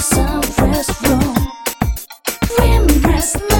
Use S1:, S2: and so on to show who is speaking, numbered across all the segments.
S1: some fresh room. Rim press.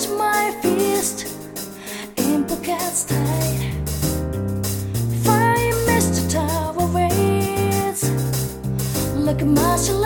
S1: clench my fist in pockets tight. Find Mr. Tower rates like a martial